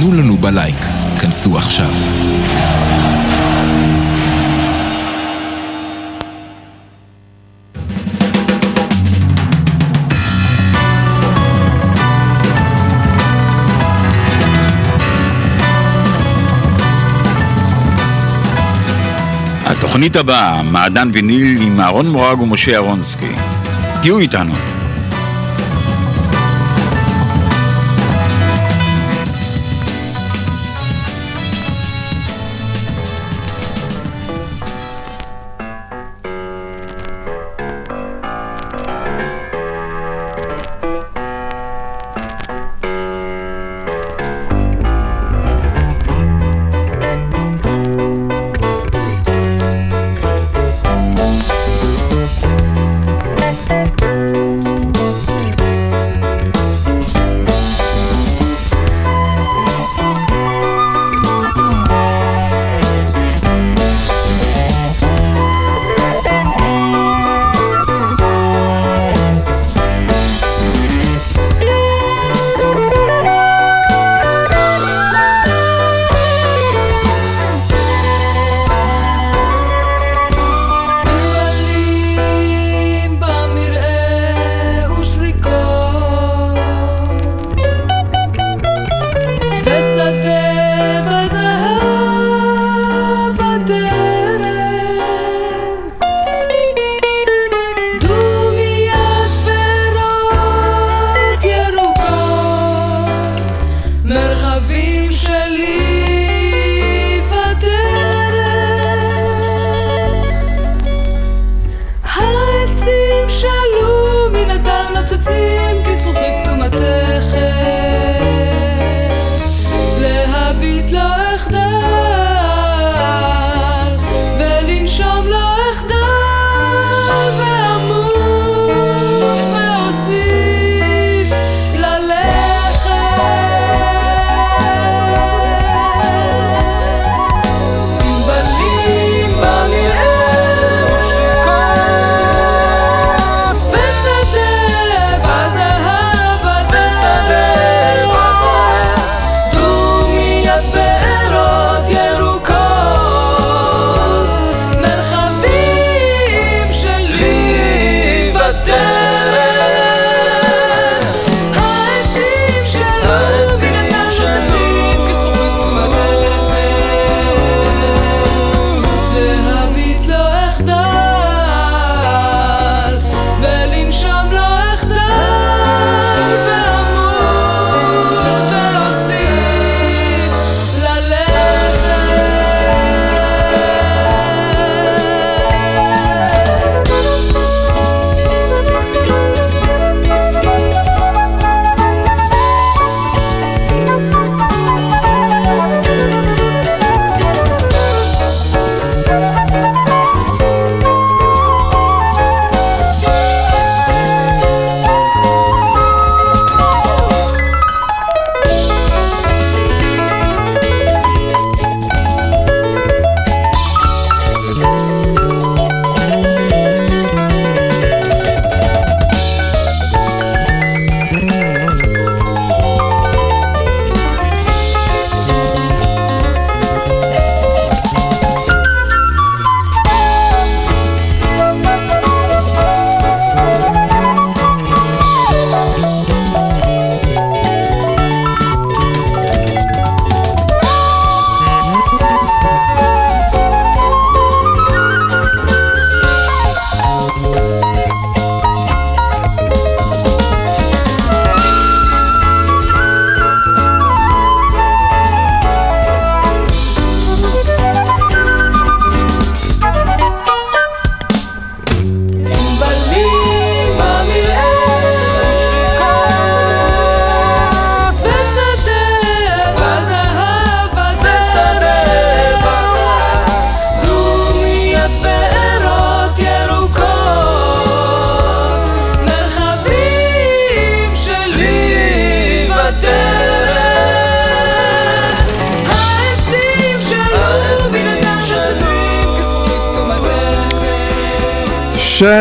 תנו לנו בלייק. כנסו עכשיו. התוכנית הבאה, מעדן ויניל עם אהרון מורג ומשה אהרונסקי. תהיו איתנו.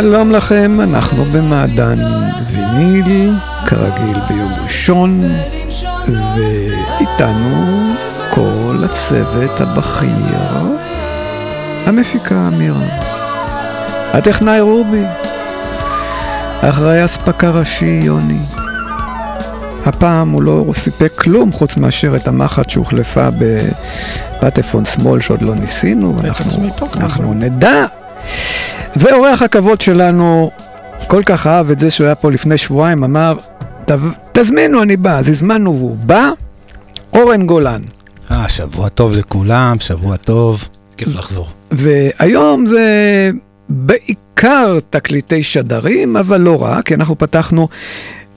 שלום לכם, אנחנו במעדן ויניל, כרגיל ביום ראשון, ואיתנו כל הצוות הבכיר, המפיקה אמירה, הטכנאי רובי, אחראי אספקה ראשי יוני. הפעם הוא לא סיפק כלום חוץ מאשר את המחט שהוחלפה בפטפון שמאל שעוד לא ניסינו, ואנחנו אנחנו נדע. ואורח הכבוד שלנו כל כך אהב את זה שהוא היה פה לפני שבועיים, אמר, תזמינו, אני בא. אז הזמנו והוא בא, אורן גולן. אה, שבוע טוב לכולם, שבוע טוב, כיף לחזור. והיום זה בעיקר תקליטי שדרים, אבל לא רק, כי אנחנו פתחנו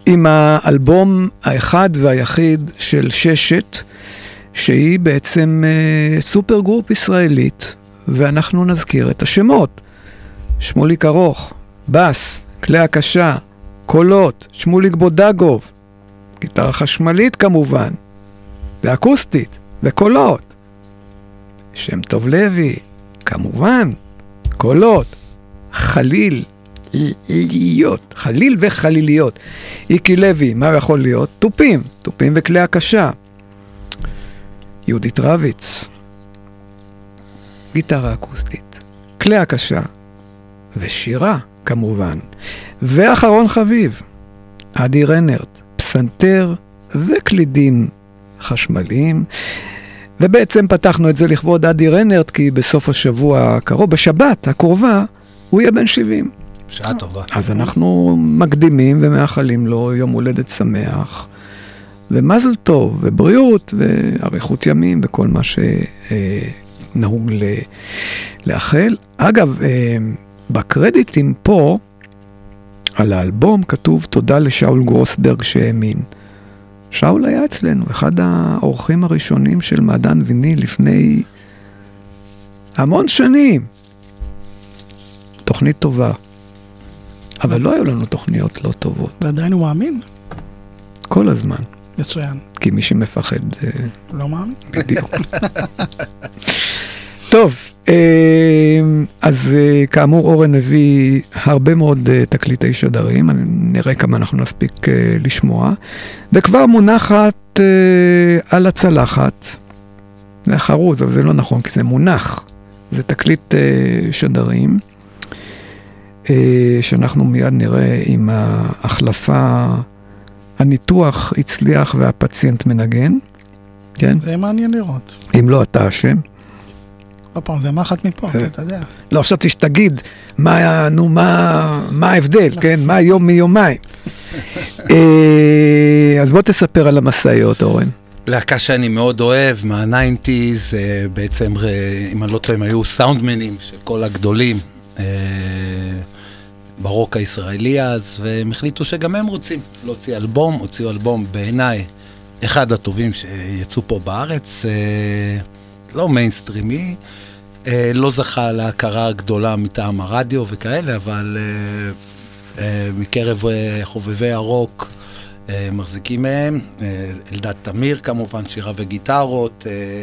עם האלבום האחד והיחיד של ששת, שהיא בעצם אה, supergroup ישראלית, ואנחנו נזכיר את השמות. שמוליק ארוך, בס, כלי הקשה, קולות, שמוליק בודגוב, גיטרה חשמלית כמובן, ואקוסטית, וקולות. שם טוב לוי, כמובן, קולות, חליל, להיות, חליל וחליליות. איקי לוי, מה יכול להיות? תופים, תופים וכלי הקשה. יהודית רביץ, גיטרה אקוסטית, כלי הקשה, ושירה, כמובן. ואחרון חביב, אדי רנרט, פסנתר וקלידים חשמליים. ובעצם פתחנו את זה לכבוד אדי רנרט, כי בסוף השבוע הקרוב, בשבת הקרובה, הוא יהיה בן 70. שעה טובה. אז אנחנו מקדימים ומאחלים לו יום הולדת שמח, ומזל טוב, ובריאות, ואריכות ימים, וכל מה שנהוג לאחל. אגב, אה, בקרדיטים פה, על האלבום, כתוב תודה לשאול גרוסברג שהאמין. שאול היה אצלנו, אחד האורחים הראשונים של מעדן ויניל לפני המון שנים. תוכנית טובה. אבל לא היו לנו תוכניות לא טובות. ועדיין הוא מאמין? כל הזמן. מצוין. כי מי שמפחד זה... לא מאמין? בדיוק. טוב, אמ, אז אה, כאמור אורן הביא הרבה מאוד אה, תקליטי שדרים, נראה כמה אנחנו נספיק אה, לשמוע, וכבר מונחת על הצלחת, זה חרוז, אבל זה לא נכון, כי זה מונח, זה תקליט שדרים, שאנחנו מיד נראה אם ההחלפה, הניתוח הצליח והפציינט מנגן, כן? זה מעניין לראות. אם לא, אתה אשם. עוד פעם, זה מחט מפה, כי אתה יודע. לא, חשבתי שתגיד, מה, נו, מה, מה ההבדל, כן? מה יום מיומיים. אה, אז בוא תספר על המשאיות, אורן. להקה שאני מאוד אוהב, מה nineties, אה, בעצם, אה, אם אני לא טועה, הם היו סאונדמנים של כל הגדולים. ברוק הישראלי אז, והם החליטו שגם הם רוצים להוציא אלבום, הוציאו אלבום בעיניי אחד הטובים שיצאו פה בארץ. לא מיינסטרימי, אה, לא זכה להכרה גדולה מטעם הרדיו וכאלה, אבל אה, אה, מקרב אה, חובבי הרוק אה, מחזיקים מהם. אה, אלדד תמיר כמובן, שירה וגיטרות. אה,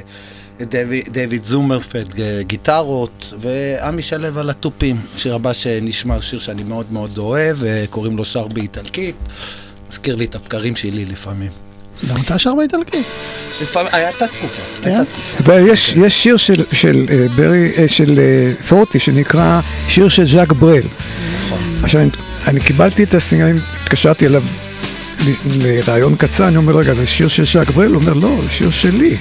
דויד זומרפלד אה, גיטרות, ועמי שלו על התופים. שיר הבא שנשמע שיר שאני מאוד מאוד אוהב, אה, קוראים לו שר באיטלקית. מזכיר לי את הבקרים שלי לפעמים. גם אתה שר באיטלקית. הייתה תקופה, הייתה תקופה. יש שיר של אה, ברי, אה, של אה, פורטי, שנקרא שיר של ז'אק ברל. נכון. עכשיו, אני קיבלתי את הסינגל, התקשרתי אליו לרעיון קצר, אני אומר, רגע, זה שיר של ז'אק ברל? הוא אומר, לא, זה שיר שלי.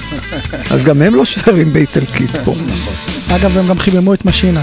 אז גם הם לא שרים באיטלקית פה. אגב, הם גם חיממו את משינה.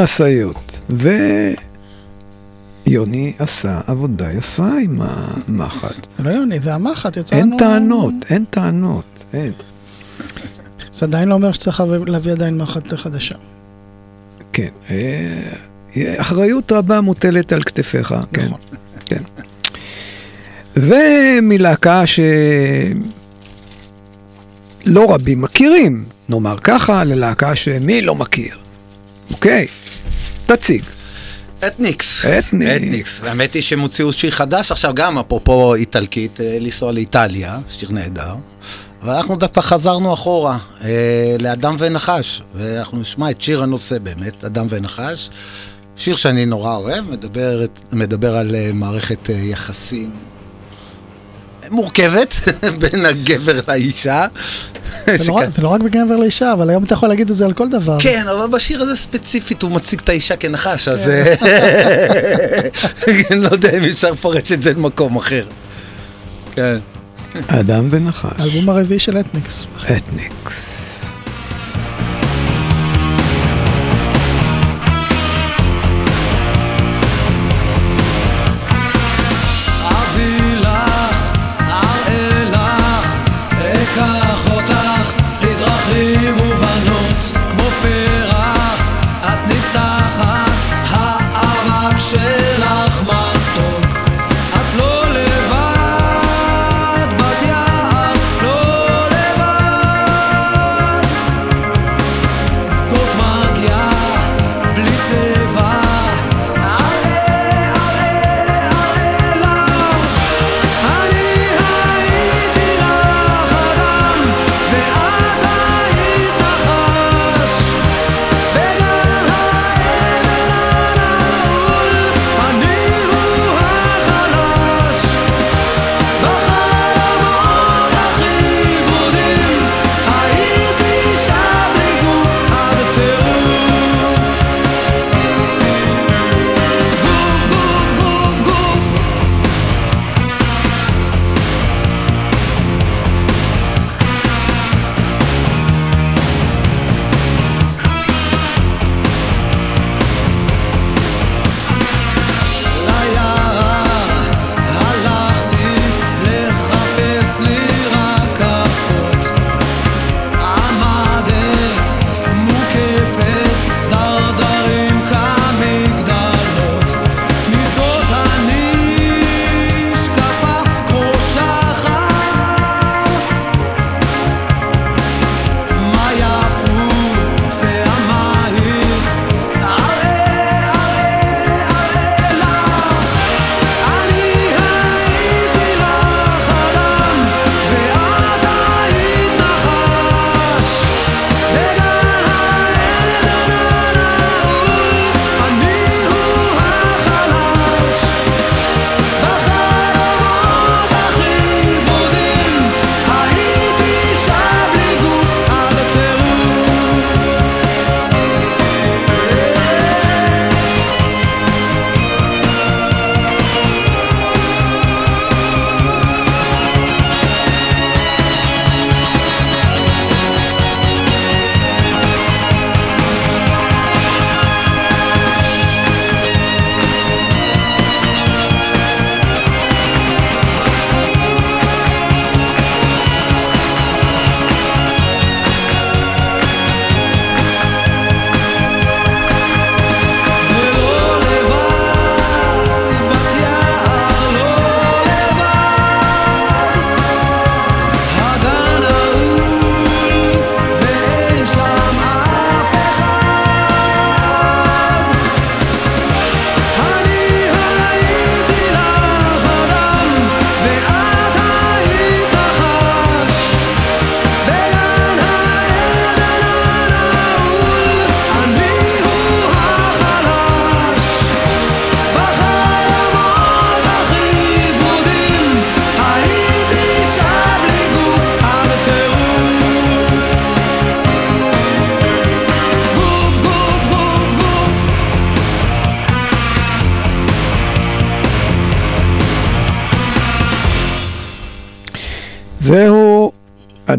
המשאיות. ויוני עשה עבודה יפה עם המחט. זה לא יוני, זה המחט, יצא אין. טענות, אין טענות, אין. זה עדיין לא אומר שצריך להביא עדיין מחט חדשה. כן, אה, אחריות רבה מוטלת על כתפיך, כן, נכון. כן. ומלהקה שלא רבים מכירים, נאמר ככה, ללהקה שמי לא מכיר. אוקיי, תציג. אתניקס. אתניקס. האמת היא שהם הוציאו שיר חדש עכשיו, גם אפרופו איטלקית, אה, לנסוע לאיטליה, שיר נהדר. אבל אנחנו דווקא חזרנו אחורה, אה, לאדם ונחש, ואנחנו נשמע את שיר הנושא באמת, אדם ונחש. שיר שאני נורא אוהב, מדבר, מדבר על אה, מערכת אה, יחסים מורכבת בין הגבר לאישה. זה לא רק- זה לא רק בגבר לאישה, אבל היום אתה יכול להגיד את זה על כל דבר. כן, אבל בשיר הזה ספציפית הוא מציג את האישה כנחש, אז כן. אה, אני לא יודע אם אפשר לפרש את זה למקום אחר. כן. אדם ונחש. האלבום הרביעי של אתניקס. אתניקס.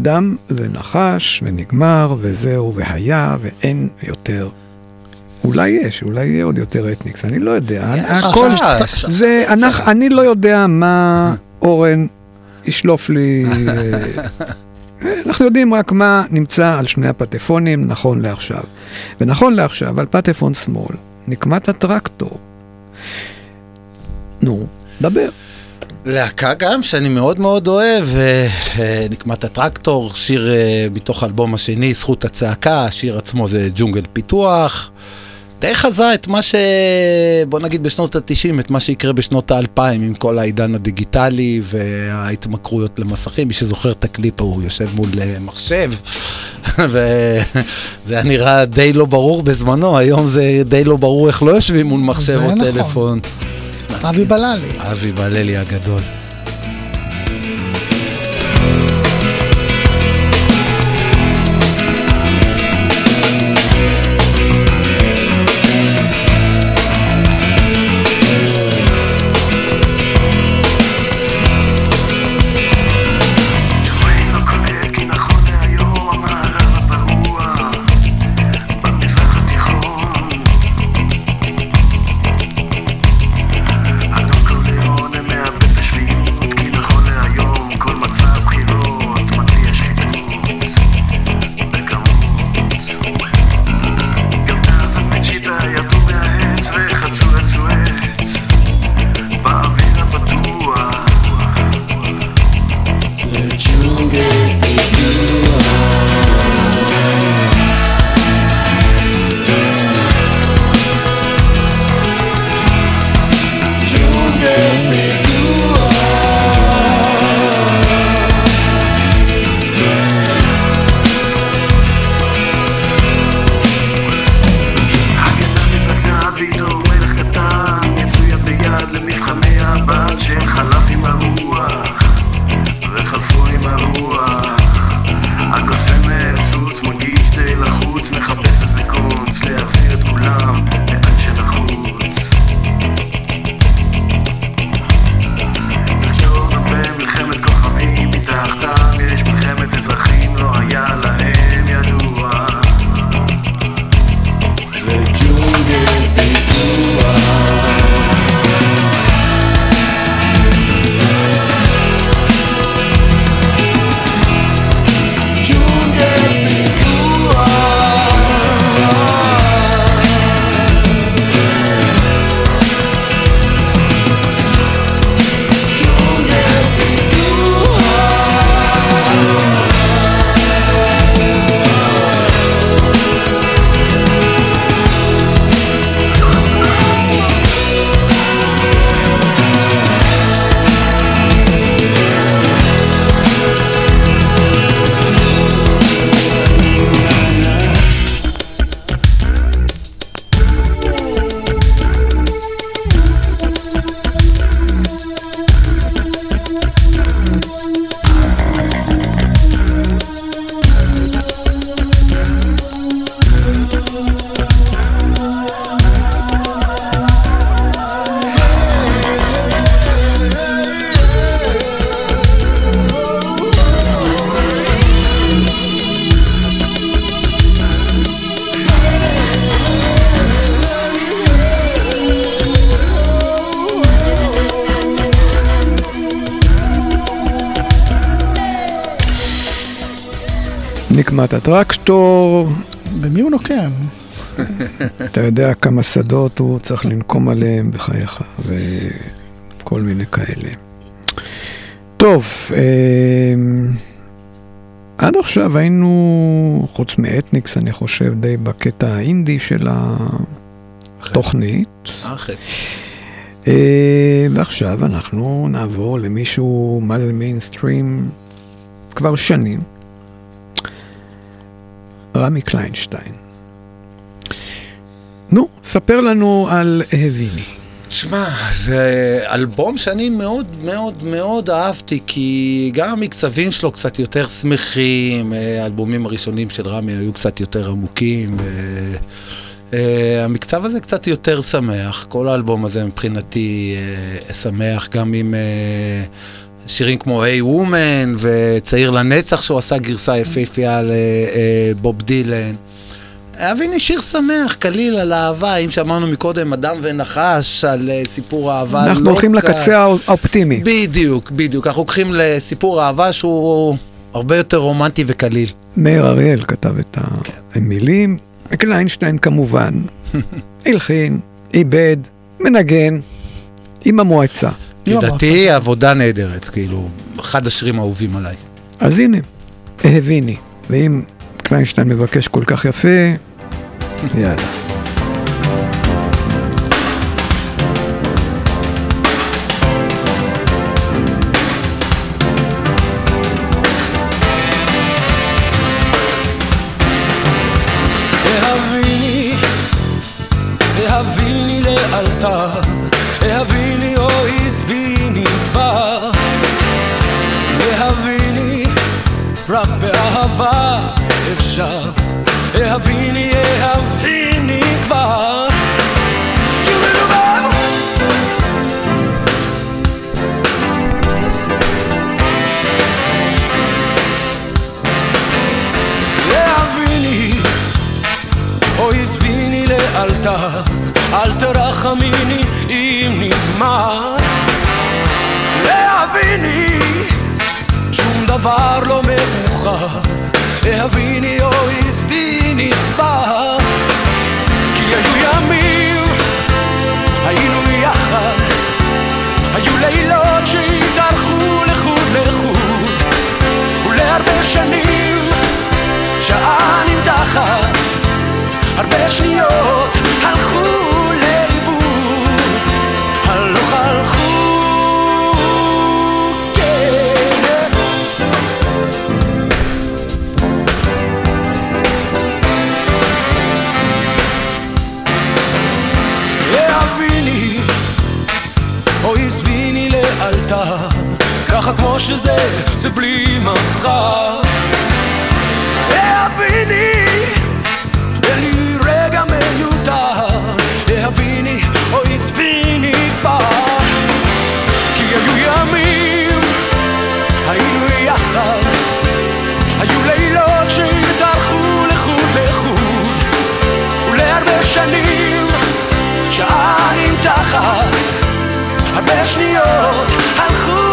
אדם ונחש ונגמר, וזהו והיה, ואין יותר אולי יש, אולי יהיה עוד יותר אתניקס, אני לא יודע. הכל. זה, אנחנו, אני לא יודע מה אורן ישלוף לי. אה, אנחנו יודעים רק מה נמצא על שני הפטפונים נכון לעכשיו. ונכון לעכשיו, על פטפון שמאל, נקמת הטרקטור. נו, דבר. להקה גם שאני מאוד מאוד אוהב, אה, אה, נקמת הטרקטור, שיר אה, מתוך האלבום השני, זכות הצעקה, השיר עצמו זה ג'ונגל פיתוח. די חזה את מה ש... בוא נגיד בשנות ה-90, את מה שיקרה בשנות ה-2000 עם כל העידן הדיגיטלי וההתמכרויות למסכים. מי שזוכר את הקליפ ההוא יושב מול מחשב, וזה היה נראה די לא ברור בזמנו, היום זה די לא ברור איך לא יושבים מול מחשב או נכון. טלפון. אבי בללי. אבי בללי הגדול. נקמת הטרקטור, במי הוא נוקם? אתה יודע כמה שדות הוא צריך לנקום עליהם בחייך, וכל מיני כאלה. טוב, אה, עד עכשיו היינו, חוץ מאתניקס, אני חושב, די בקטע האינדי של התוכנית. אה, ועכשיו אנחנו נעבור למישהו, מה זה מיינסטרים, כבר שנים. רמי קליינשטיין. נו, ספר לנו על הביני. שמע, זה אלבום שאני מאוד מאוד מאוד אהבתי, כי גם המקצבים שלו קצת יותר שמחים, אה, האלבומים הראשונים של רמי היו קצת יותר עמוקים, והמקצב הזה קצת יותר שמח. כל האלבום הזה מבחינתי אה, שמח, גם עם אה, שירים כמו היי וומן וצעיר לנצח, שהוא עשה גרסה יפהפייה לבוב דילן. אביני שיר שמח, קליל על אהבה, אם שאמרנו מקודם, אדם ונחש, על אה, סיפור אהבה. אנחנו לא הולכים כ- לקצה האו- האופטימי. בדיוק, בדיוק. אנחנו הולכים לסיפור אהבה שהוא הרבה יותר רומנטי וקליל. מאיר אריאל כתב את המילים, קליינשטיין כמובן, הלחין, איבד, מנגן, עם המועצה. לדעתי עבודה נהדרת, כאילו, אחד השירים האהובים עליי. אז הנה, אהביני, ואם קליינשטיין מבקש כל כך יפה, יאללה. לאלתר, אל תרחמיני אם נגמר. להביני, שום דבר לא מאוחר, להביני אוי עזביני כבר. כי היו ימים, היינו יחד, היו לילות שהתארכו לחוד לחוד, ולהרבה שנים שעה נמתחת, הרבה שניות כן. ככה כמו שזה, זה בלי מחר. להביני, להביני, אוי עזביני כבר. כי היו ימים, היינו יחד, היו לילות שהתארכו לחוד לחוד, ולהרבה שנים, שעה נמתחת, הרבה שניות הלכו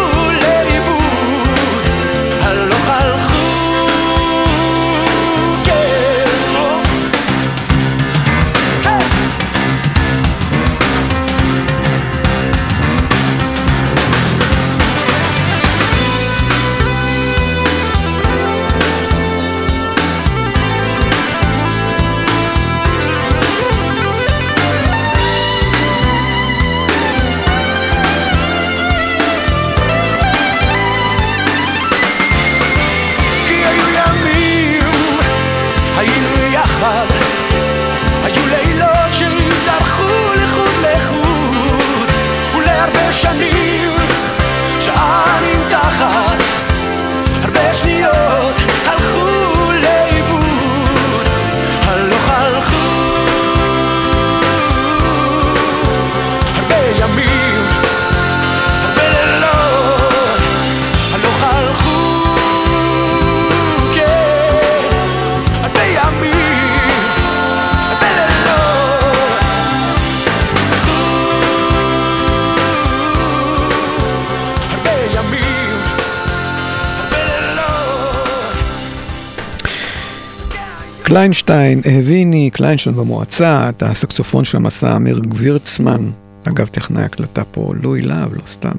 קליינשטיין, הביני, קליינשטיין במועצה, את הסקסופון של המסע אמיר גבירצמן, אגב טכנאי הקלטה פה, לואי להב, לא סתם,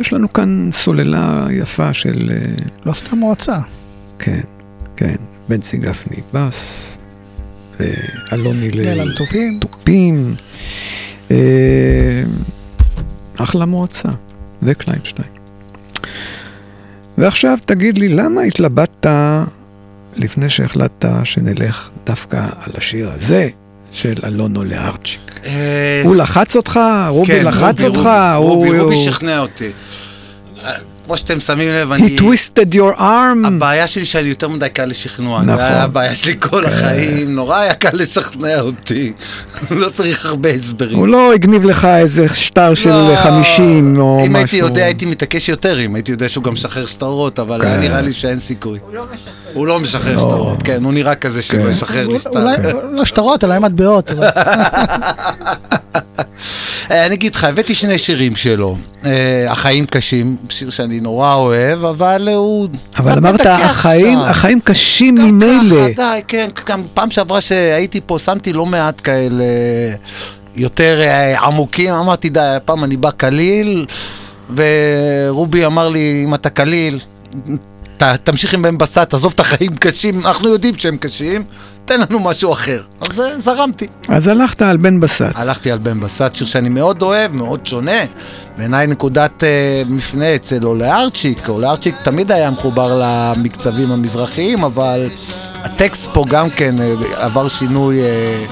יש לנו כאן סוללה יפה של, אה, לא סתם מועצה. כן, כן, בנצי גפני בס, ואלוני נעלם תופים. לתופים, אה, אחלה מועצה, וקליינשטיין. ועכשיו תגיד לי, למה התלבטת לפני שהחלטת שנלך דווקא על השיר הזה של אלונו לארצ'יק? אה, הוא לחץ אותך? רובי כן, לחץ רובי, אותך? רובי, שכנע אותי. כמו שאתם שמים לב, He אני... twisted your arm. הבעיה שלי שאני יותר מדי קל לשכנוע, נכון. זה היה הבעיה שלי כל החיים, נורא היה קל לשכנע אותי, לא צריך הרבה הסברים. הוא לא הגניב לך איזה שטר של לא. 50 או משהו. אם הייתי יודע, הייתי מתעקש יותר, אם הייתי יודע שהוא גם משחרר שטרות, אבל כן. נראה לי שאין סיכוי. הוא לא משחרר שטרות, כן, הוא נראה כזה שלא ישחרר לי שטר. אולי לא שטרות, אלא מטבעות. אה, אני אגיד לך, הבאתי שני שירים שלו. אה, החיים קשים, שיר שאני נורא אוהב, אבל הוא... אבל אמרת, החיים. החיים קשים גם ממילא. ככה, די, כן, גם פעם שעברה שהייתי פה, שמתי לא מעט כאלה יותר אה, עמוקים, אמרתי, די, הפעם אני בא קליל, ורובי אמר לי, אם אתה קליל, ת, תמשיך עם בן בסט, עזוב את החיים קשים, אנחנו יודעים שהם קשים, תן לנו משהו אחר. אז אה, זרמתי. אז הלכת על בן בסט. הלכתי על בן בסט, שיר שאני מאוד אוהב, מאוד שונה. בעיניי נקודת אה, מפנה אצל אולארצ'יק. אולארצ'יק תמיד היה מחובר למקצבים המזרחיים, אבל הטקסט פה גם כן אה, עבר שינוי אה,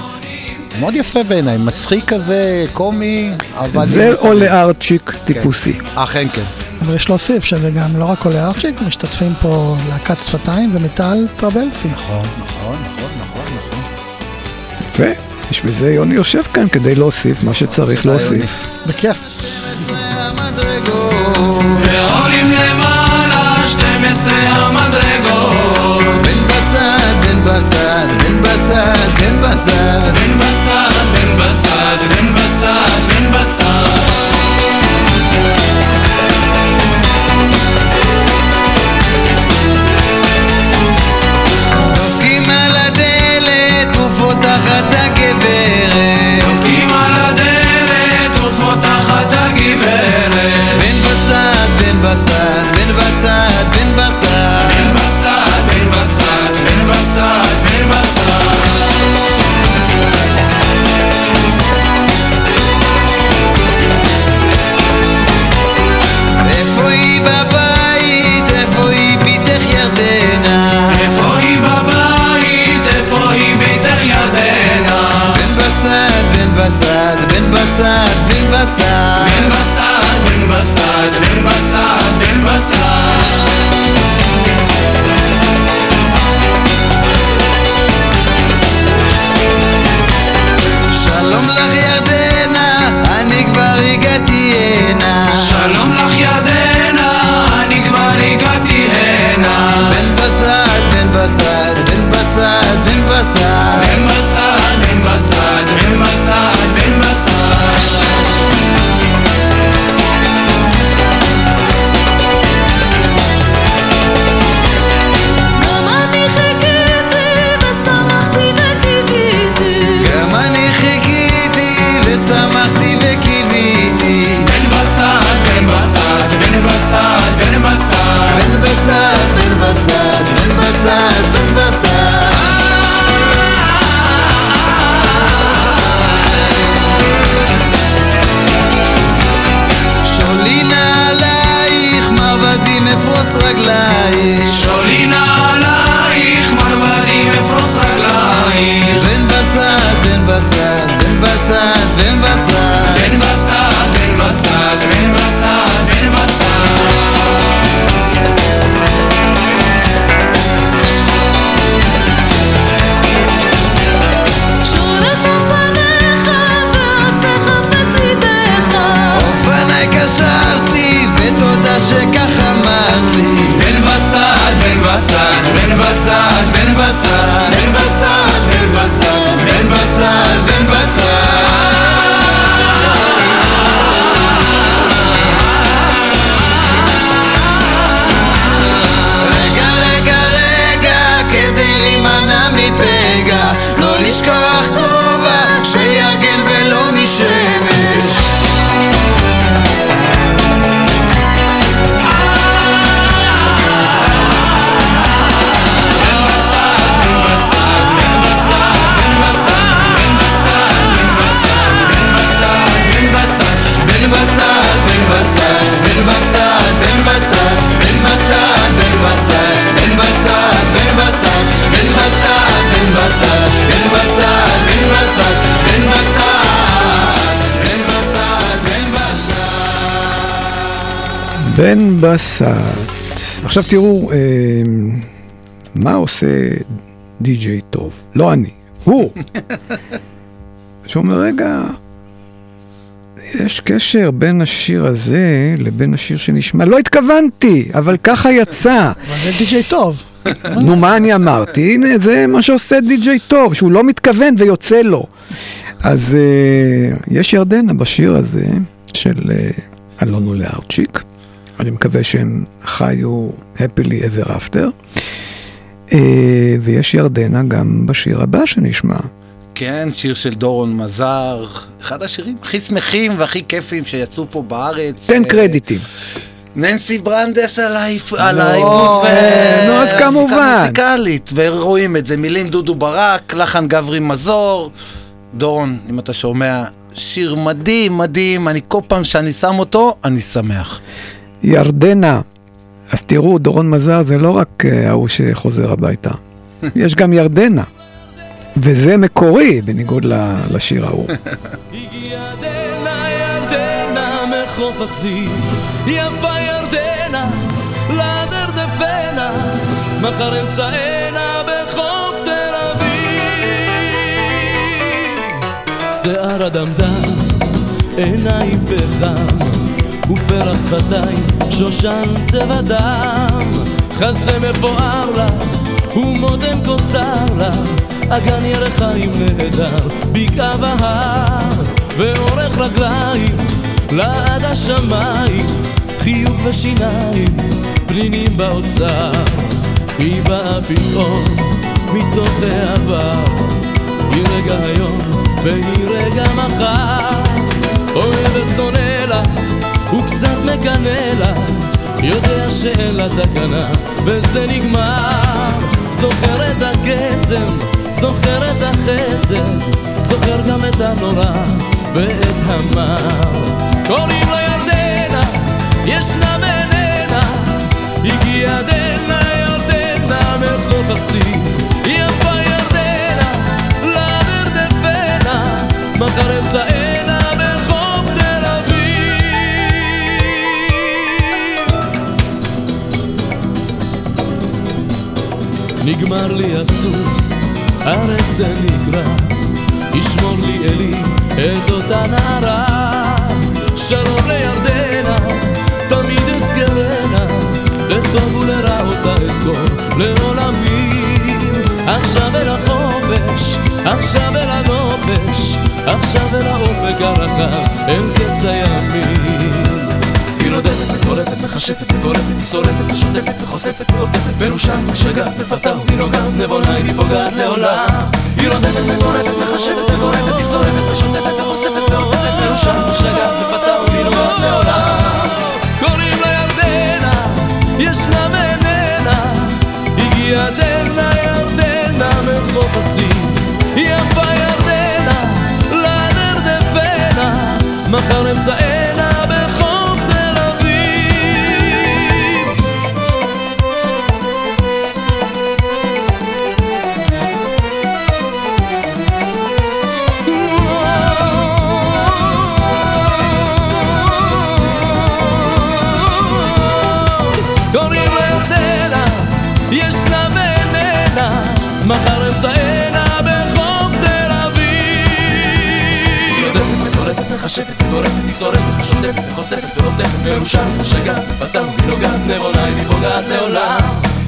מאוד יפה בעיניי, מצחיק כזה, קומי, אבל... זה. עולה ארצ'יק טיפוסי. אכן כן. אבל יש להוסיף שזה גם לא רק עולה ארצ'יק, משתתפים פה להקת שפתיים ומיטל טרבלסי. נכון, נכון, נכון, נכון, נכון. יפה. בשביל זה יוני יושב כאן כדי להוסיף מה שצריך להוסיף. בכיף. ועולים למעלה 12 המדרגות בסט, בן בסט, בן בסט, בן בסט בסט. עכשיו תראו, אה, מה עושה די-ג'יי טוב? לא אני, הוא. שאומר, רגע, יש קשר בין השיר הזה לבין השיר שנשמע. לא התכוונתי, אבל ככה יצא. אבל זה די-ג'יי טוב. נו, מה אני אמרתי? הנה, זה מה שעושה די-ג'יי טוב, שהוא לא מתכוון ויוצא לו. אז uh, יש ירדנה בשיר הזה של uh, אלון ולארצ'יק. אני מקווה שהם חיו happily ever after. Uh, ויש ירדנה גם בשיר הבא שנשמע. כן, שיר של דורון מזר, אחד השירים הכי שמחים והכי כיפים שיצאו פה בארץ. תן אה, קרדיטים. ננסי ברנדס על לא, העיבוד ו- נו, אז כמובן. הפקה מוזיקלית, ורואים את זה, מילים דודו ברק, לחן גברי מזור. דורון, אם אתה שומע, שיר מדהים, מדהים, אני כל פעם שאני שם אותו, אני שמח. ירדנה. אז תראו, דורון מזר זה לא רק אה, ההוא שחוזר הביתה. יש גם ירדנה. וזה מקורי, בניגוד לשיר ההוא. מחוף אכזיב, יפה ירדנה, לדרדפנה, מחר אמצענה בחוף תל אביב. שיער אדמדם, עיניים פחם, ופרח שפתיים, שושן צבע דם, חזה מפואר לה, ומותן קוצר לה, אגן ירחיים נהדר, בקעה והר, ואורך רגליים, לעד השמיים, חיוך ושיניים, פנינים באוצר, היא באה פתאום מתוך העבר, היא רגע היום והיא רגע מחר, אוהב ושונא לה, הוא קצת מקנא לה, יודע שאין לה תקנה, וזה נגמר. זוכר את הקסם, זוכר את החסד, זוכר גם את הנורא ואת המר. קוראים לה ירדנה, ישנה ואיננה, הגיעה דנה ירדנה מחוף אכסיב, יפה ירדנה, לדרדפנה, מחר אמצענה נגמר לי הסוס, הרי זה נקרא, ישמור לי אלי את אותה נערה, שרון לירדנה, תמיד אזכרנה, לטוב ולרע אותה אזכור לעולמי. עכשיו אל החופש, עכשיו אל הנופש, עכשיו אל האופק הרחב, אל קץ הימים. היא רודפת וטורפת, מכשפת וגורפת, היא שורפת ושוטפת וחושפת ועוטפת, פירושה משגעת, מפתה ומנוגעת, נבונה היא פוגעת לעולם. היא רודפת וטורפת, מכשפת וגורפת, היא שורפת ושוטפת וחושפת ועוטפת, פירושה משגעת, מפתה ומנוגעת לעולם. קוראים לה ירדנה, ישנה ואיננה, הגיעה דנה ירדנה מחוף אכזיב, יפה ירדנה, לדרדפנה, מחר אמצענה וגורפת, היא שורפת ושוטפת וחושפת ורודפת, פירושה משגעת, מפתה ומנוגעת, נבונה היא פוגעת לעולם.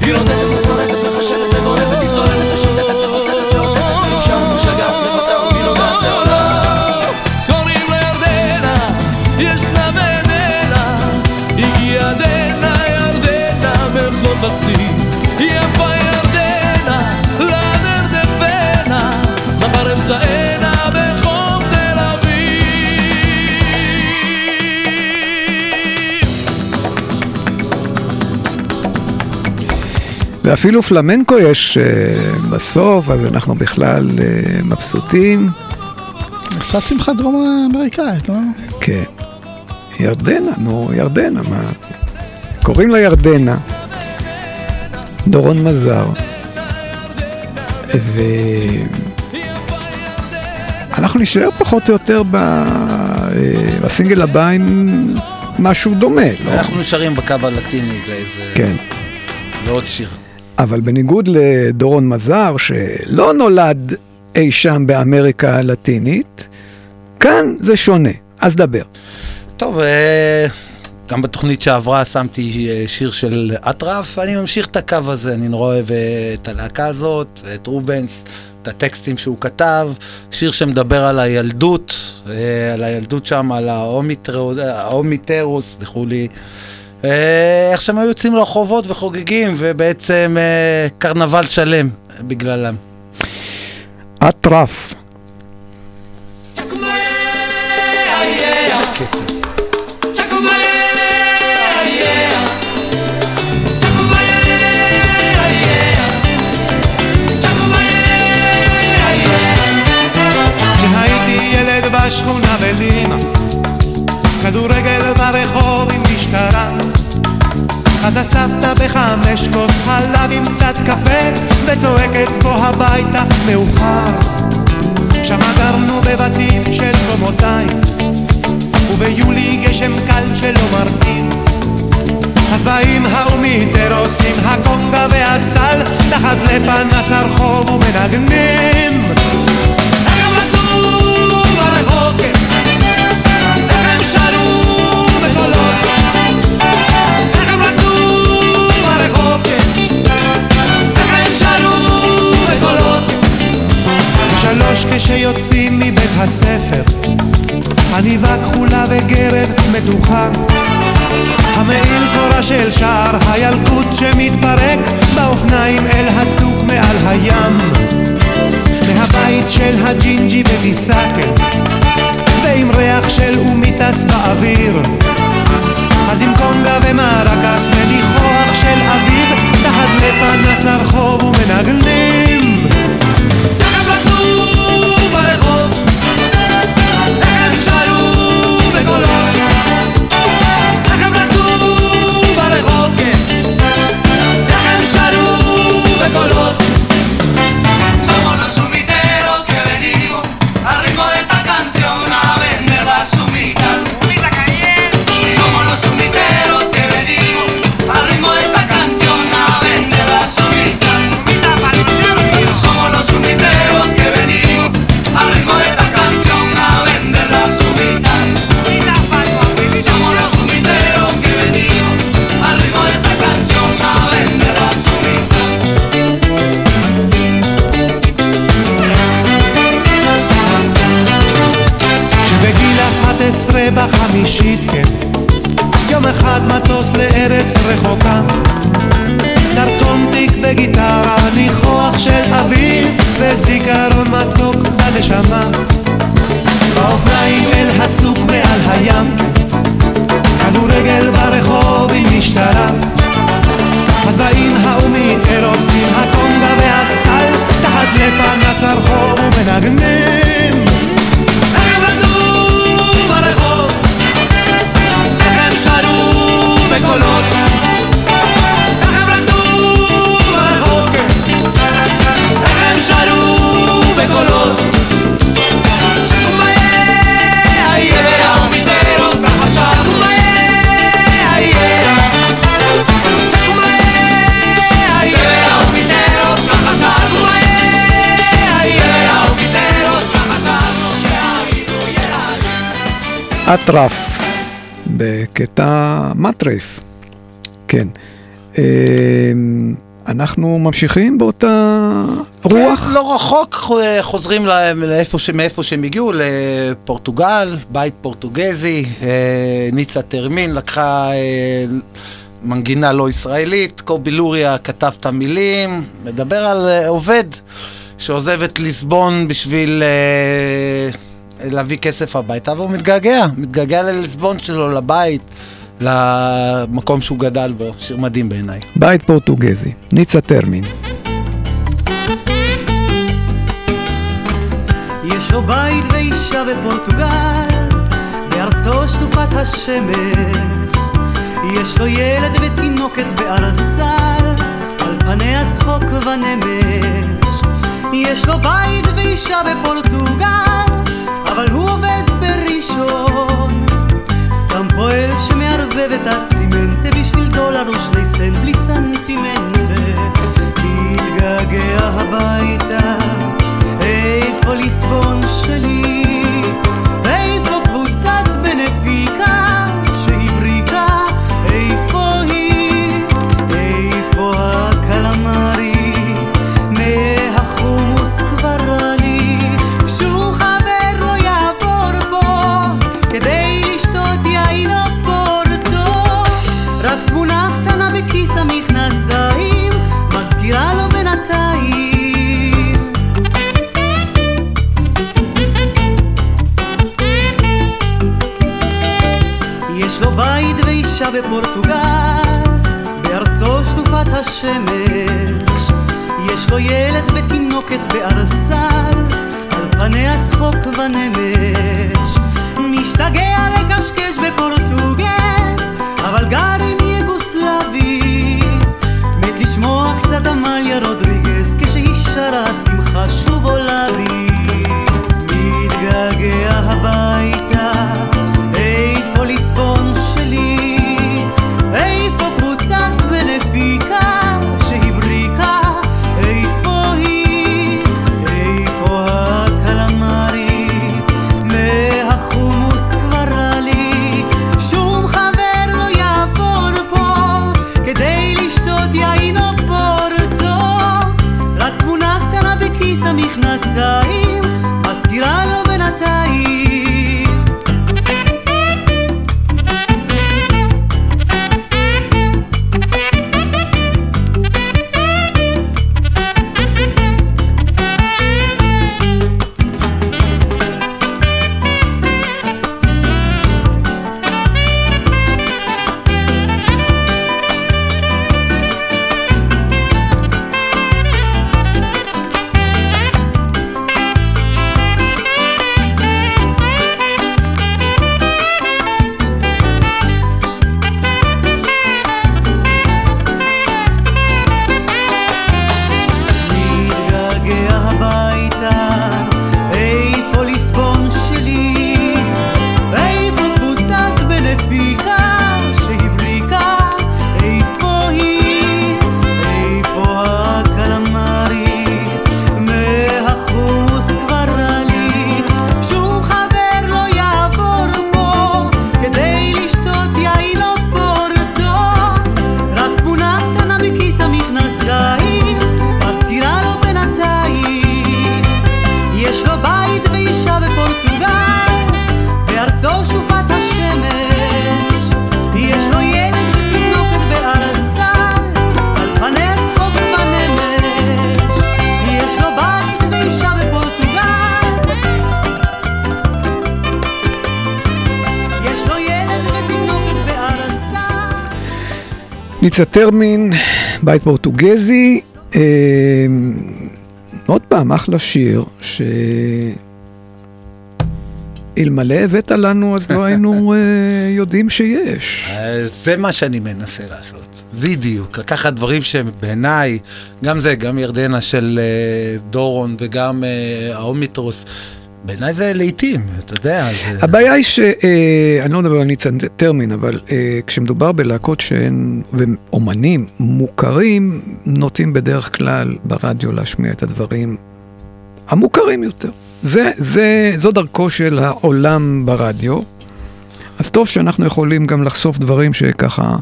היא רודפת וטורפת, מכשפת וגורפת, היא שורפת ושוטפת וחושפת ורודפת, פירושה משגעת, מפתה ומנוגעת לעולם. קוראים ישנה הגיעה דנה ירדנה מחוף ואפילו פלמנקו יש uh, בסוף, אז אנחנו בכלל uh, מבסוטים. קצת שמחה דרום אמריקאית, לא? כן. ירדנה, נו, ירדנה, מה? קוראים לה ירדנה. דורון מזר. ו... אנחנו נשאר פחות או יותר ב... אה, בסינגל הבא עם משהו דומה, לא? אנחנו נשארים בקו הלטיני לאיזה... כן. לעוד שיר. אבל בניגוד לדורון מזר, שלא נולד אי שם באמריקה הלטינית, כאן זה שונה. אז דבר. טוב, אה, גם בתוכנית שעברה שמתי אה, שיר של אטרף, ואני ממשיך את הקו הזה, אני נורא אוהב אה, את הלהקה הזאת, את רובנס, את הטקסטים שהוא כתב, שיר שמדבר על הילדות, על הילדות שם, על ההומיטרוס, סלחו לי. איך שהם היו יוצאים לרחובות וחוגגים, ובעצם קרנבל שלם בגללם. אטרף. בשכונה בלימה כדורגל ברחוב עם משטרה. אז אספת בחמש כוס חלב עם קצת קפה וצועקת פה הביתה מאוחר. שם גרנו בבתים של קומותיים וביולי גשם קל שלא מרטיב אז באים האומיטר עושים הקונגה והסל תחת לפנס הרחוב ומנגנים כשיוצאים מבית הספר עניבה כחולה וגרד מתוחה המעיל קורה של שער הילקוט שמתפרק באופניים אל הצוק מעל הים. מהבית של הג'ינג'י בביסקל ועם ריח של אומיטס באוויר. אז עם קונגה ומרקס וניחוח של אביב תחת לפנס הרחוב ומנגנים בחמישית, כן. יום אחד מטוס לארץ רחוקה, דרכון תיק וגיטרה, ניחוח של אביב, וזיכרון מתוק לנשמה. באופניים אל הצוק מעל הים, כדורגל ברחוב עם משטרה. אז באים האומית עושים הקונגה והסל, תחת לפנס הרחוב ומנגנים. בקולות איך הם רקדו ברחוב איך הם שרו בקטע מטריף. כן. אמ, אנחנו ממשיכים באותה רוח? לא רחוק, חוזרים לאיפה. מאיפה שהם הגיעו, לפורטוגל, בית פורטוגזי, אה, ניצה טרמין לקחה אה, מנגינה לא ישראלית, קובי לוריה כתב את המילים, מדבר על אה, עובד שעוזב את ליסבון בשביל... להביא כסף הביתה, והוא מתגעגע, מתגעגע לליסבון שלו, לבית, למקום שהוא גדל בו, שיר מדהים בעיניי. בית פורטוגזי, ניצה טרמין. יש לו בית ואישה בפורטוגל, בארצו שטופת השמש. יש לו ילד ותינוקת בארסל, על פניה צחוק ונמש. יש לו בית ואישה בפורטוגל, אבל הוא עובד בראשון, סתם פועל שמערב לערבב את הצימנטה בשביל דולר או שני סנט בלי סנטימנטה. להתגעגע הביתה איפה ליסבון שלי השמש. יש לו ילד ותינוקת בארסל, על פניה צחוק ונמש. משתגע לקשקש בפורטוגז, אבל גר עם יוגוסלבי. מת לשמוע קצת עמליה רודריגז, כשהיא שרה שמחה שוב עולה criança ניצה טרמין, בית פורטוגזי. אה, עוד פעם, אחלה שיר, שאלמלא הבאת לנו, אז לא היינו אה, יודעים שיש. אה, זה מה שאני מנסה לעשות, בדיוק. לקחת דברים שבעיניי, גם זה, גם ירדנה של אה, דורון וגם אה, האומיטרוס, בעיניי זה לעיתים, אתה יודע, זה... הבעיה היא ש... אה, אני לא מדבר על ניצן טרמין, אבל אה, כשמדובר בלהקות שהן, ואומנים מוכרים, נוטים בדרך כלל ברדיו להשמיע את הדברים המוכרים יותר. זה, זה, זו דרכו של העולם ברדיו. אז טוב שאנחנו יכולים גם לחשוף דברים שככה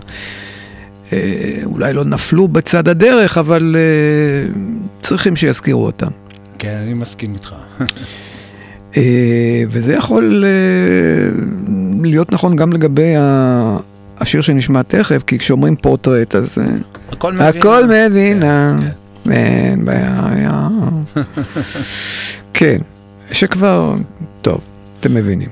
אה, אולי לא נפלו בצד הדרך, אבל אה, צריכים שיזכירו אותם. כן, אני מסכים איתך. אה, וזה יכול אה, להיות נכון גם לגבי השיר שנשמע תכף, כי כשאומרים פורטרט, אז אה, הכל מבינה. הכל מבינה, אין בעיה. כן, שכבר, טוב, אתם מבינים.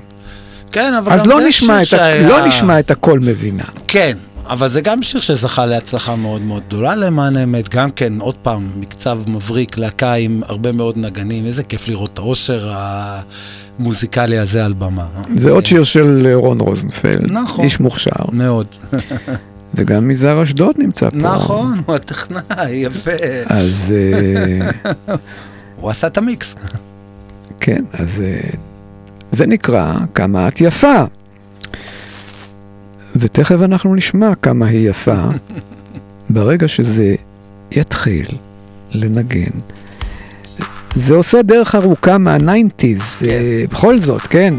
כן, אבל אז גם לא זה שיר שהיה- לא נשמע את הכל מבינה. כן, אבל זה גם שיר שזכה להצלחה מאוד מאוד גדולה למען האמת, גם כן, עוד פעם, מקצב מבריק, להקה עם הרבה מאוד נגנים, איזה כיף לראות את העושר המוזיקלי הזה על במה. זה עוד שיר של רון רוזנפלד, נכון. איש מוכשר, מאוד. וגם מזר אשדוד נמצא פה. נכון, הוא הטכנאי, יפה. אז אה, הוא עשה את המיקס. כן, אז אה, זה נקרא כמה את יפה. ותכף אנחנו נשמע כמה היא יפה, ברגע שזה יתחיל לנגן. זה עושה דרך ארוכה מה-90's, כן. בכל זאת, כן.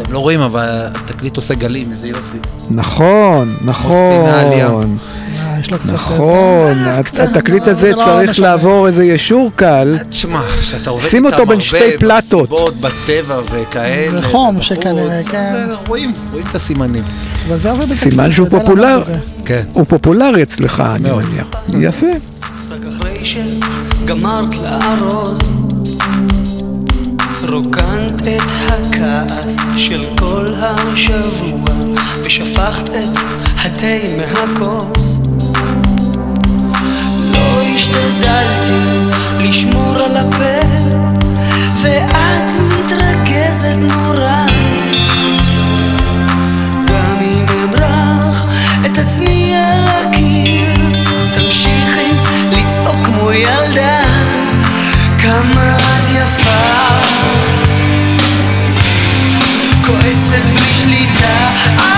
אתם לא רואים, אבל התקליט עושה גלים, איזה יופי. נכון. נכון, אה, יש לו קצת... נכון. קצת- התקליט לא, הזה זה לא צריך. לעבור איזה ישור קל. תשמע, שאתה עובד שים איתם אותו בין הרבה שתי פלטות. במסיבות, בטבע וכאלה. זה חום שכנראה, אז כן. רואים, רואים את הסימנים. סימן שהוא פופולר. כן. הוא פופולרי אצלך, אני. מניח. יפה. רק אחרי שגמרת לארוז רוקנת את הכעס של כל השבוע ושפכת את התה מהכוס לא השתדלתי לשמור על הפה ואת מתרכזת נורא עצמי על הקיר. תמשיכי לצעוק כמו ילדה. כמה את יפה. כועסת בלי שליטה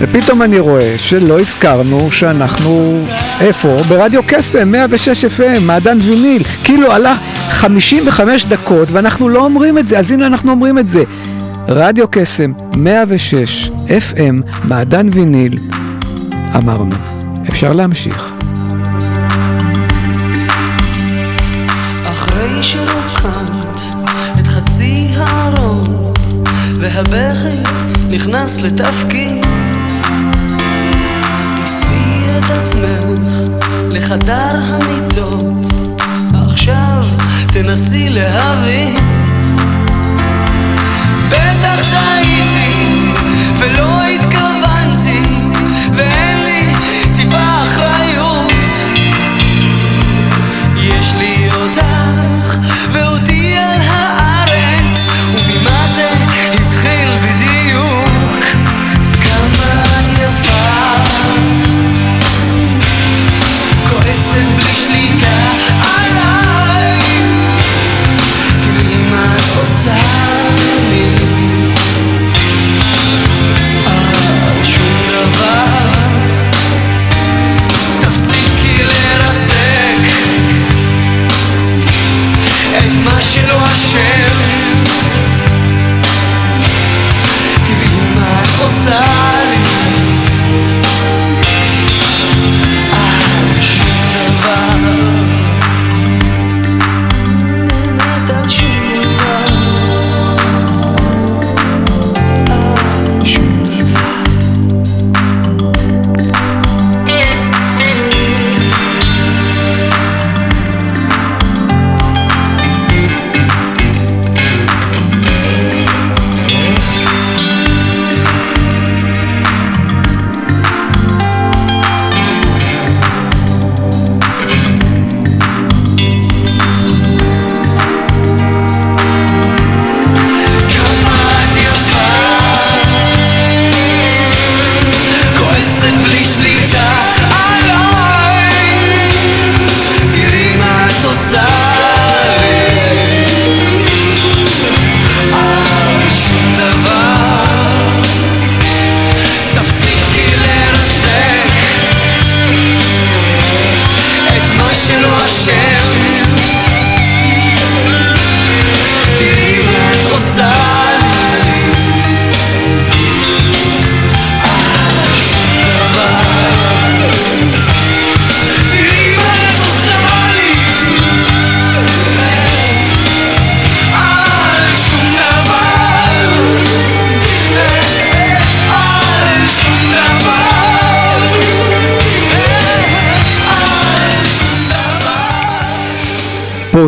ופתאום אני רואה שלא הזכרנו שאנחנו, איפה? ברדיו קסם, 106 FM, מעדן ויניל. כאילו עלה 55 דקות ואנחנו לא אומרים את זה, אז הנה אנחנו אומרים את זה. רדיו קסם, 106 FM, מעדן ויניל. אמרנו, אפשר להמשיך. אחרי שרוקנת את חצי הארון והבכי נכנס לתפקיד את עצמך לחדר המיטות. עכשיו תנסי להבין. בטח טעיתי ולא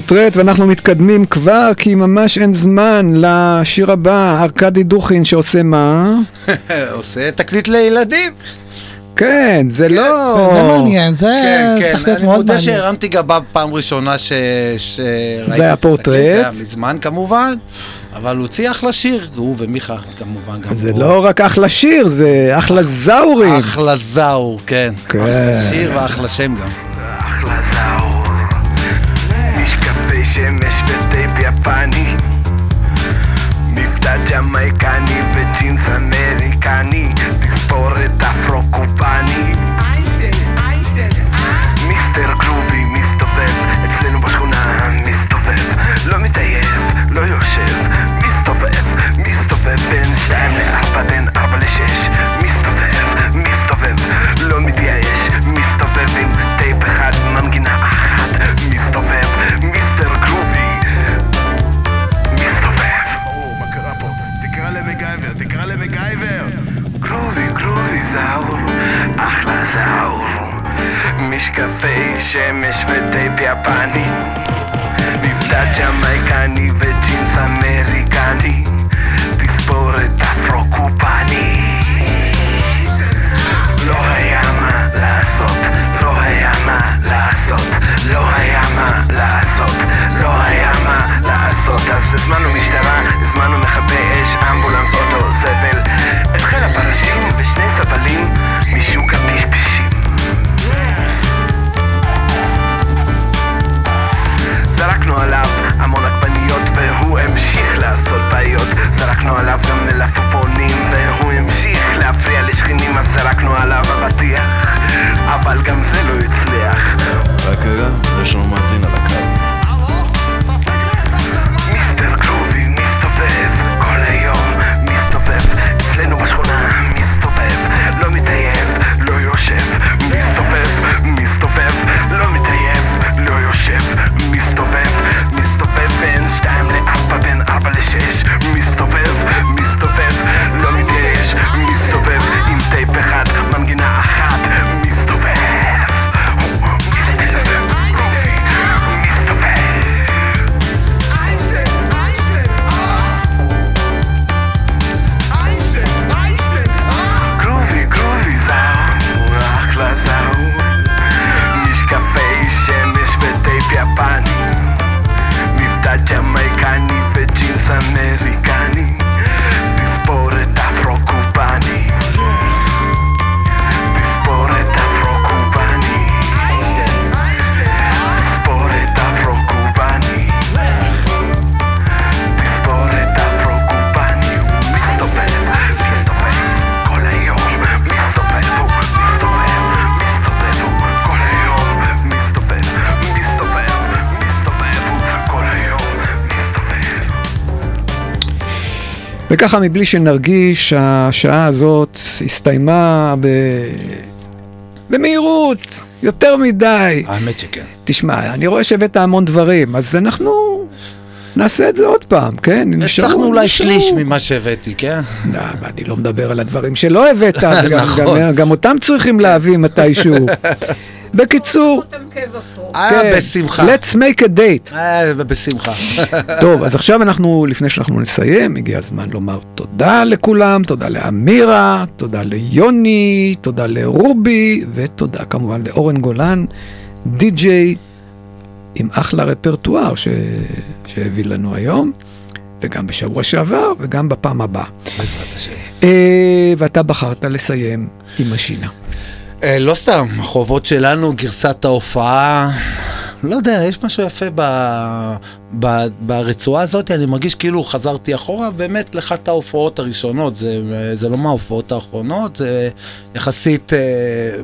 פורטרט, ואנחנו מתקדמים כבר, כי ממש אין זמן לשיר הבא, ארכדי דוכין שעושה מה? עושה תקליט לילדים. כן, זה לא... זה זה מעניין, זה כן, כן, צריך להיות אני מאוד מודה מעניין. שהרמתי גבה פעם ראשונה ש... שראיתי היה את התקליט, פורטרט. זה היה מזמן כמובן. אבל הוא הוציא אחלה שיר, הוא ומיכה כמובן גם. זה פה. לא רק אחלה שיר, זה אחלה זאורים. אחלה זאור, כן. כן. אחלה שיר ואחלה שם גם. אחלה זאור ג'מייקני וג'ינס אמריקני תספורת אפרו-קובני מיסטר גרובי מסתובב אצלנו בשכונה מסתובב לא מתעייף, לא יושב מסתובב, מסתובב בין שתיים לארבע, בין ארבע לשש ziemię, świetnej piapani וככה מבלי שנרגיש, השעה הזאת הסתיימה ב... במהירות, יותר מדי. האמת שכן. תשמע, אני רואה שהבאת המון דברים, אז אנחנו נעשה את זה עוד פעם, כן? הצלחנו אולי שליש ממה שהבאתי, כן? לא, אני לא מדבר על הדברים שלא הבאת, גם- נכון. גם- גם אותם צריכים להביא מתישהו. בקיצור, אה, כן, בשמחה. let's make a date. אה, בשמחה. טוב, אז עכשיו אנחנו, לפני שאנחנו נסיים, הגיע הזמן לומר תודה לכולם, תודה לאמירה, תודה ליוני, תודה לרובי, ותודה כמובן לאורן גולן, די-ג'יי עם אחלה רפרטואר ש... שהביא לנו היום, וגם בשבוע שעבר, וגם בפעם הבאה. בעזרת השם. אה, ואתה בחרת לסיים עם השינה. אה, לא סתם, החובות שלנו, גרסת ההופעה, לא יודע, יש משהו יפה ב, ב, ברצועה הזאת, אני מרגיש כאילו חזרתי אחורה, באמת לאחת ההופעות הראשונות, זה, זה לא מההופעות האחרונות, זה יחסית אה,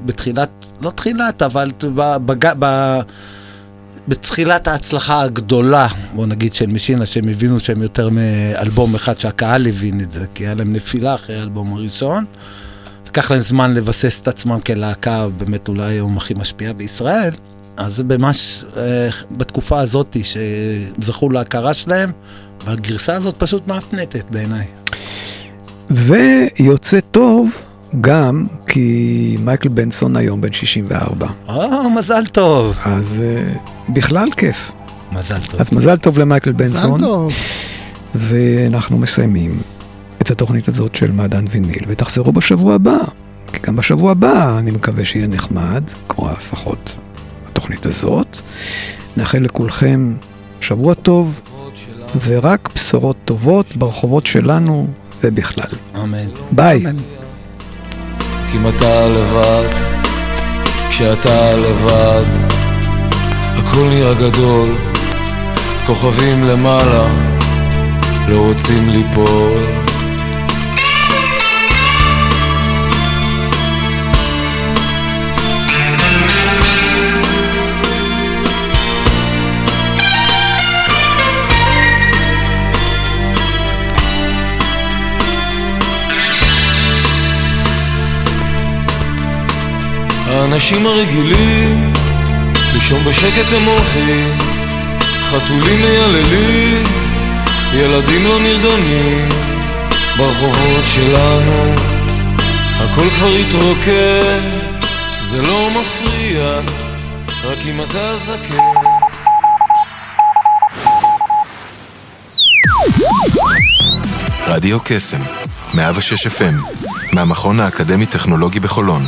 בתחילת, לא תחילת, אבל בג, ב, בתחילת ההצלחה הגדולה, בוא נגיד, של משינה, שהם הבינו שהם יותר מאלבום אחד, שהקהל הבין את זה, כי היה להם נפילה אחרי האלבום הראשון. לקח להם זמן לבסס את עצמם כלהקה, באמת אולי היום הכי משפיעה בישראל. אז זה ממש אה, בתקופה הזאת שזכו להכרה שלהם, והגרסה הזאת פשוט מאפנטת בעיניי. ויוצא טוב גם כי מייקל בנסון היום בן 64. או, מזל טוב. אז אה, בכלל כיף. מזל טוב. אז מזל טוב למייקל בנסון. מזל טוב. ואנחנו מסיימים את התוכנית הזאת של מעדן ויניל, ותחזרו בשבוע הבא, כי גם בשבוע הבא אני מקווה שיהיה נחמד, כמו לפחות התוכנית הזאת. נאחל לכולכם שבוע טוב ורק בשורות טובות ברחובות שלנו ובכלל. אמן. ביי. אמן. אתה לבד, כשאתה לבד, הכל נראה גדול, כוכבים למעלה, לא רוצים ליפול. האנשים הרגילים, לישון בשקט הם הולכים, חתולים מייללים, ילדים לא נרדמים, ברחובות שלנו, הכל כבר התרוקן, זה לא מפריע, רק אם אתה זקן. רדיו קסם, 106 FM, מהמכון האקדמי-טכנולוגי בחולון.